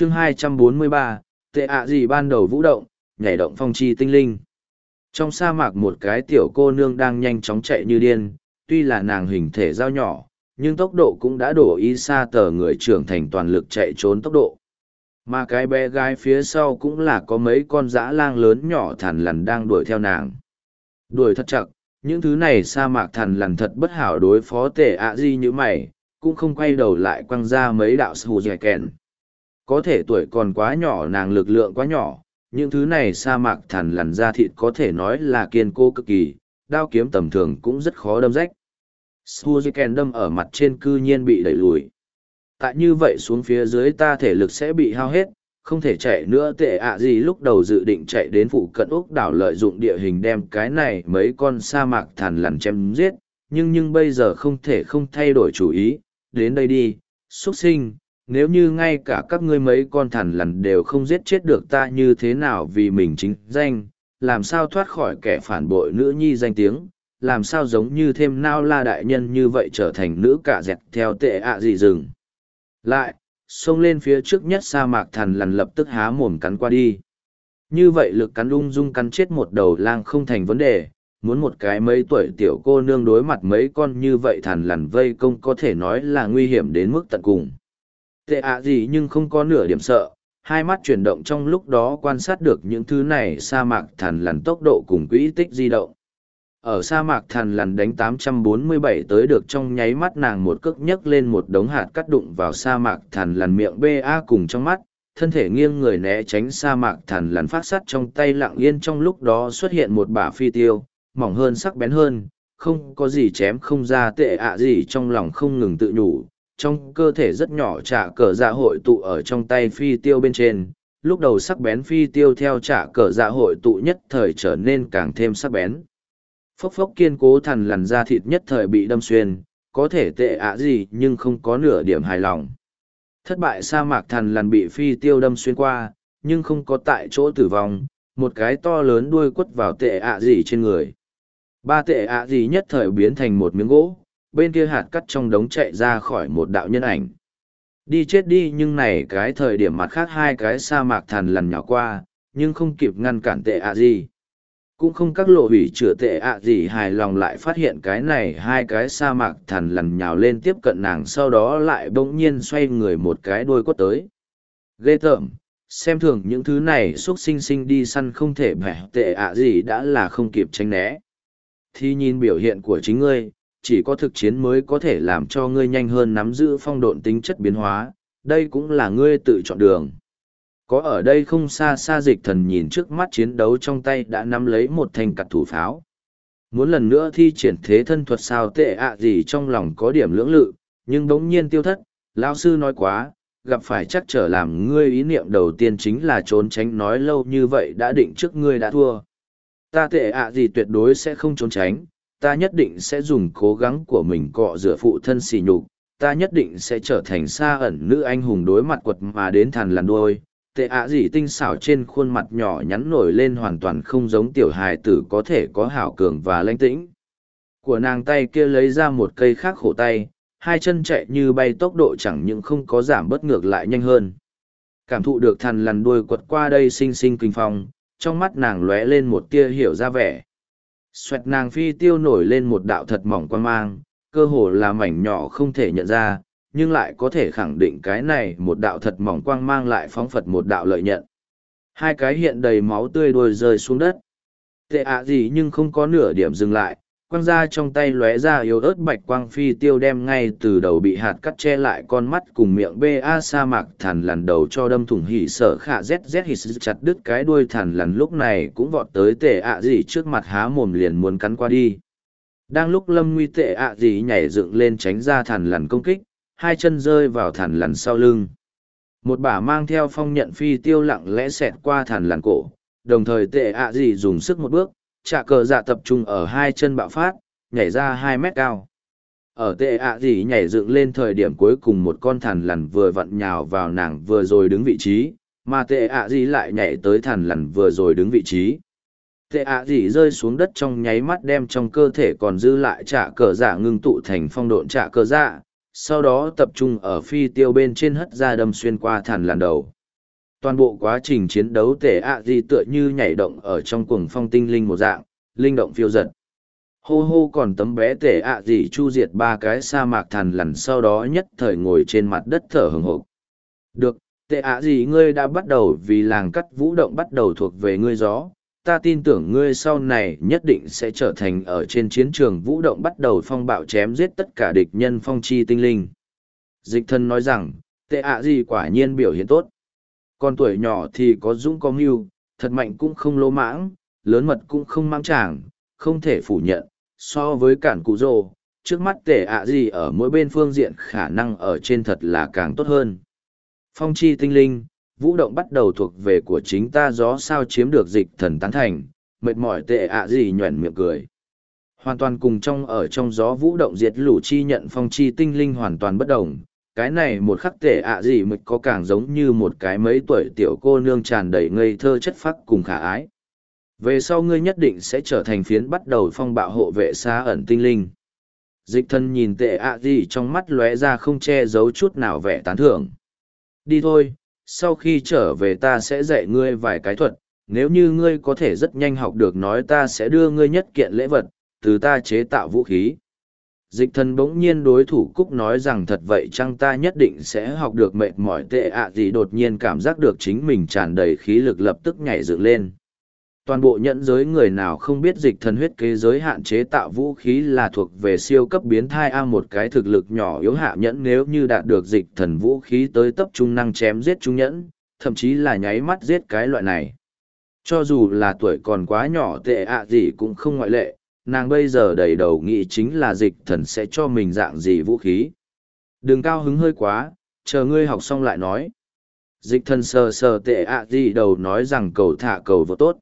chương 243, tệ ạ gì ban đầu vũ động, nhảy động phong chi tinh linh. Trong sa mạc một cái tiểu cô nương đang nhanh chóng chạy như điên, tuy là nàng hình thể giao nhỏ, nhưng tốc độ cũng đã đổ y xa tờ người trưởng thành toàn lực chạy trốn tốc độ. Mà cái bé gái phía sau cũng là có mấy con dã lang lớn nhỏ thằn lằn đang đuổi theo nàng. Đuổi thật chặt, những thứ này sa mạc thằn lằn thật bất hảo đối phó tệ ạ gì như mày, cũng không quay đầu lại quăng ra mấy đạo sù dẻ kèn. Có thể tuổi còn quá nhỏ nàng lực lượng quá nhỏ, những thứ này sa mạc thằn lằn da thịt có thể nói là kiên cố cực kỳ, đao kiếm tầm thường cũng rất khó đâm rách. Suzuken đâm ở mặt trên cư nhiên bị đẩy lùi. Tại như vậy xuống phía dưới ta thể lực sẽ bị hao hết, không thể chạy nữa tệ ạ à gì lúc đầu dự định chạy đến phụ cận úc đảo lợi dụng địa hình đem cái này mấy con sa mạc thằn lằn chém giết, nhưng nhưng bây giờ không thể không thay đổi chủ ý, đến đây đi, xuất sinh, nếu như ngay cả các ngươi mấy con thằn lằn đều không giết chết được ta như thế nào vì mình chính danh, làm sao thoát khỏi kẻ phản bội nữ nhi danh tiếng, làm sao giống như thêm nao la đại nhân như vậy trở thành nữ cả dẹt theo tệ ạ gì rừng. Lại, xông lên phía trước nhất sa mạc thằn lằn lập tức há mồm cắn qua đi. Như vậy lực cắn ung dung cắn chết một đầu lang không thành vấn đề, muốn một cái mấy tuổi tiểu cô nương đối mặt mấy con như vậy thằn lằn vây công có thể nói là nguy hiểm đến mức tận cùng. Tệ ạ gì nhưng không có nửa điểm sợ, hai mắt chuyển động trong lúc đó quan sát được những thứ này sa mạc thằn lằn tốc độ cùng quỹ tích di động. Ở sa mạc thằn lằn đánh 847 tới được trong nháy mắt nàng một cước nhấc lên một đống hạt cắt đụng vào sa mạc thằn lằn miệng ba cùng trong mắt. Thân thể nghiêng người né tránh sa mạc thằn lằn phát sắt trong tay lặng yên trong lúc đó xuất hiện một bả phi tiêu mỏng hơn sắc bén hơn không có gì chém không ra tệ ạ gì trong lòng không ngừng tự nhủ trong cơ thể rất nhỏ trả cờ dạ hội tụ ở trong tay phi tiêu bên trên lúc đầu sắc bén phi tiêu theo trả cờ dạ hội tụ nhất thời trở nên càng thêm sắc bén phốc phốc kiên cố thằn lằn da thịt nhất thời bị đâm xuyên, có thể tệ ạ gì nhưng không có nửa điểm hài lòng. Thất bại sa mạc thằn lằn bị phi tiêu đâm xuyên qua, nhưng không có tại chỗ tử vong, một cái to lớn đuôi quất vào tệ ạ gì trên người. Ba tệ ạ gì nhất thời biến thành một miếng gỗ, bên kia hạt cắt trong đống chạy ra khỏi một đạo nhân ảnh. Đi chết đi nhưng này cái thời điểm mặt khác hai cái sa mạc thằn lằn nhỏ qua, nhưng không kịp ngăn cản tệ ạ gì. Cũng không các lộ hủy chữa tệ ạ gì hài lòng lại phát hiện cái này hai cái sa mạc thằn lằn nhào lên tiếp cận nàng sau đó lại bỗng nhiên xoay người một cái đuôi quất tới. Ghê tởm xem thường những thứ này x u ấ t sinh sinh đi săn không thể bẻ tệ ạ gì đã là không kịp tránh né. Thì nhìn biểu hiện của chính ngươi chỉ có thực chiến mới có thể làm cho ngươi nhanh hơn nắm giữ phong độn tính chất biến hóa đây cũng là ngươi tự chọn đường có ở đây không xa xa dịch thần nhìn trước mắt chiến đấu trong tay đã nắm lấy một thanh cặt thủ pháo. Muốn lần nữa thi triển thế thân thuật sao tệ ạ gì trong lòng có điểm lưỡng lự, nhưng bỗng nhiên tiêu thất, lão sư nói quá, gặp phải chắc trở làm ngươi ý niệm đầu tiên chính là trốn tránh nói lâu như vậy đã định trước ngươi đã thua. Ta tệ ạ gì tuyệt đối sẽ không trốn tránh, ta nhất định sẽ dùng cố gắng của mình cọ rửa phụ thân xì nhục, ta nhất định sẽ trở thành xa ẩn nữ anh hùng đối mặt quật mà đến thằn lằn đôi, tệ ạ gì tinh xảo trên khuôn mặt nhỏ nhắn nổi lên hoàn toàn không giống tiểu hài tử có thể có hảo cường và lanh tĩnh. Của nàng tay kia lấy ra một cây khác khổ tay hai chân chạy như bay tốc độ chẳng những không có giảm bất ngược lại nhanh hơn. Cảm thụ được thằn lằn đuôi quật qua đây xinh xinh kinh phong trong mắt nàng lóe lên một tia hiểu ra vẻ xoẹt nàng phi tiêu nổi lên một đạo thật mỏng quan mang cơ hồ là mảnh nhỏ không thể nhận ra nhưng lại có thể khẳng định cái này một đạo thật mỏng quang mang lại phóng phật một đạo lợi nhận. Hai cái hiện đầy máu tươi đôi rơi xuống đất. Tệ ạ gì nhưng không có nửa điểm dừng lại, quang ra trong tay lóe ra yếu ớt bạch quang phi tiêu đem ngay từ đầu bị hạt cắt che lại con mắt cùng miệng ba sa mạc thằn lằn đầu cho đâm thủng hỉ sở khả zz hỉ chặt đứt cái đuôi thằn lằn lúc này cũng vọt tới tệ ạ gì trước mặt há mồm liền muốn cắn qua đi đang lúc lâm nguy tệ ạ gì nhảy dựng lên tránh ra thằn lằn công kích hai chân rơi vào thằn lằn sau lưng. Một bả mang theo phong nhận phi tiêu lặng lẽ xẹt qua thằn lằn cổ, đồng thời tệ ạ gì dùng sức một bước, trả cờ dạ tập trung ở hai chân bạo phát, nhảy ra hai mét cao. Ở tệ ạ gì nhảy dựng lên thời điểm cuối cùng một con thằn lằn vừa vặn nhào vào nàng vừa rồi đứng vị trí, mà tệ ạ gì lại nhảy tới thằn lằn vừa rồi đứng vị trí. Tệ ạ gì rơi xuống đất trong nháy mắt đem trong cơ thể còn dư lại trả cờ dạ ngưng tụ thành phong độn trả cờ dạ, sau đó tập trung ở phi tiêu bên trên hất ra đâm xuyên qua thằn lằn đầu. Toàn bộ quá trình chiến đấu tể ạ gì tựa như nhảy động ở trong cuồng phong tinh linh một dạng, linh động phiêu giật. Hô hô còn tấm bé tể ạ gì chu diệt ba cái sa mạc thần lằn sau đó nhất thời ngồi trên mặt đất thở hừng hộp. Được, tệ ạ gì ngươi đã bắt đầu vì làng cắt vũ động bắt đầu thuộc về ngươi gió, ta tin tưởng ngươi sau này nhất định sẽ trở thành ở trên chiến trường vũ động bắt đầu phong bạo chém giết tất cả địch nhân phong chi tinh linh. Dịch thân nói rằng, tệ ạ gì quả nhiên biểu hiện tốt. Còn tuổi nhỏ thì có dũng có mưu, thật mạnh cũng không lỗ mãng, lớn mật cũng không mang tràng, không thể phủ nhận. So với cản cụ rồ, trước mắt tệ ạ gì ở mỗi bên phương diện khả năng ở trên thật là càng tốt hơn. Phong chi tinh linh, vũ động bắt đầu thuộc về của chính ta gió sao chiếm được dịch thần tán thành, mệt mỏi tệ ạ gì nhoẻn miệng cười. Hoàn toàn cùng trong ở trong gió vũ động diệt lũ chi nhận phong chi tinh linh hoàn toàn bất đồng. Cái này một khắc tệ ạ gì mịch có càng giống như một cái mấy tuổi tiểu cô nương tràn đầy ngây thơ chất phác cùng khả ái. Về sau ngươi nhất định sẽ trở thành phiến bắt đầu phong bạo hộ vệ xa ẩn tinh linh. Dịch thân nhìn tệ ạ gì trong mắt lóe ra không che giấu chút nào vẻ tán thưởng. Đi thôi, sau khi trở về ta sẽ dạy ngươi vài cái thuật, nếu như ngươi có thể rất nhanh học được nói ta sẽ đưa ngươi nhất kiện lễ vật, từ ta chế tạo vũ khí. Dịch thần bỗng nhiên đối thủ Cúc nói rằng thật vậy chăng ta nhất định sẽ học được mệt mỏi tệ ạ gì đột nhiên cảm giác được chính mình tràn đầy khí lực lập tức nhảy dựng lên. Toàn bộ nhẫn giới người nào không biết dịch thần huyết kế giới hạn chế tạo vũ khí là thuộc về siêu cấp biến thai A một cái thực lực nhỏ yếu hạ nhẫn nếu như đạt được dịch thần vũ khí tới tấp trung năng chém giết trung nhẫn, thậm chí là nháy mắt giết cái loại này. Cho dù là tuổi còn quá nhỏ tệ ạ gì cũng không ngoại lệ, nàng bây giờ đầy đầu nghĩ chính là dịch thần sẽ cho mình dạng gì vũ khí. Đừng cao hứng hơi quá, chờ ngươi học xong lại nói. Dịch thần sờ sờ tệ ạ gì đầu nói rằng cầu thả cầu vô tốt.